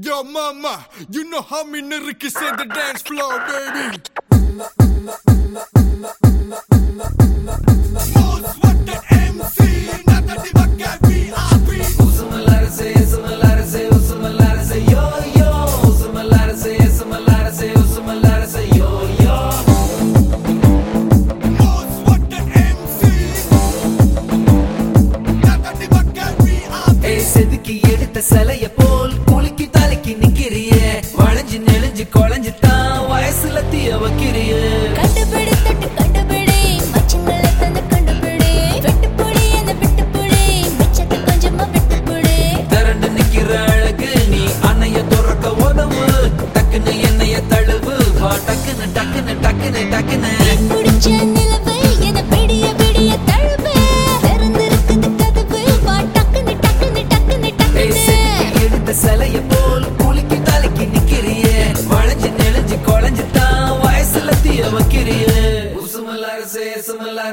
Yo, mama, you know how many Ricky said the dance floor, baby. eu a queria.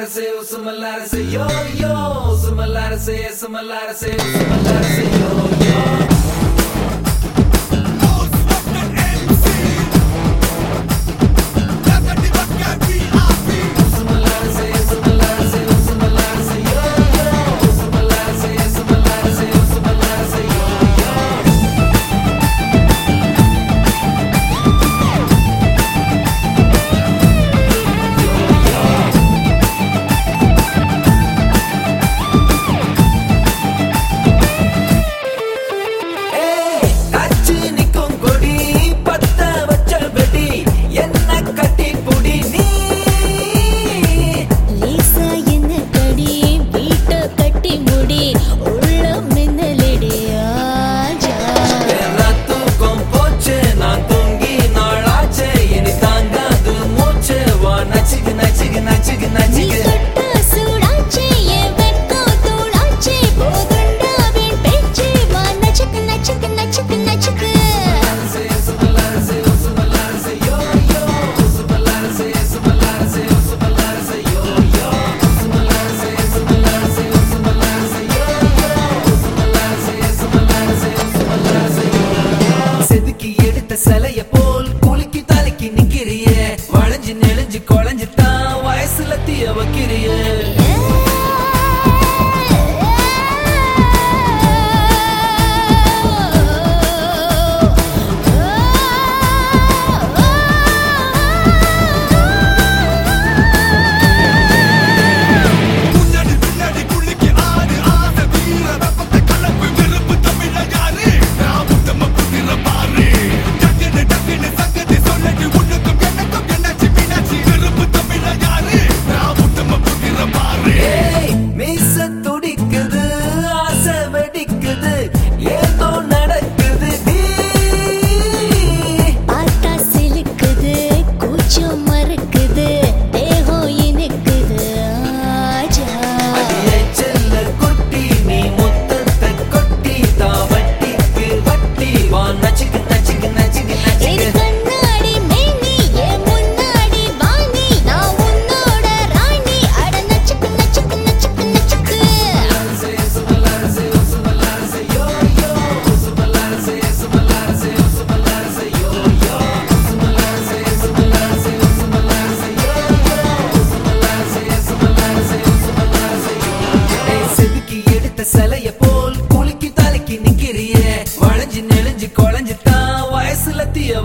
malalarse, oh, malalarse, yo, yo, malalarse, malalarse, malalarse, yo, yo.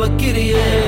I would get. Yeah.